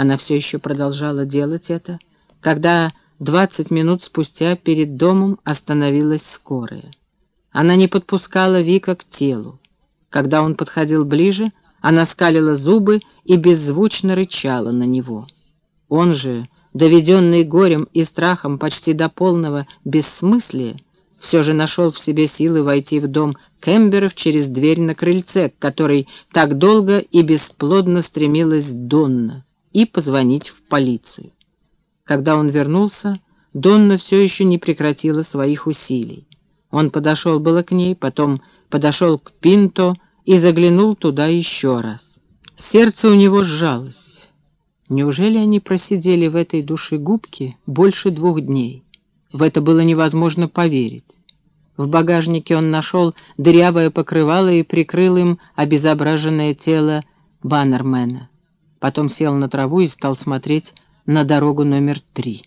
Она все еще продолжала делать это, когда двадцать минут спустя перед домом остановилась скорая. Она не подпускала Вика к телу. Когда он подходил ближе, она скалила зубы и беззвучно рычала на него. Он же, доведенный горем и страхом почти до полного бессмыслия, все же нашел в себе силы войти в дом Кемберов через дверь на крыльце, к которой так долго и бесплодно стремилась Донна, и позвонить в полицию. Когда он вернулся, Донна все еще не прекратила своих усилий. Он подошел было к ней, потом подошел к Пинто и заглянул туда еще раз. Сердце у него сжалось. Неужели они просидели в этой душегубке больше двух дней? В это было невозможно поверить. В багажнике он нашел дырявое покрывало и прикрыл им обезображенное тело Баннермена. Потом сел на траву и стал смотреть на дорогу номер три.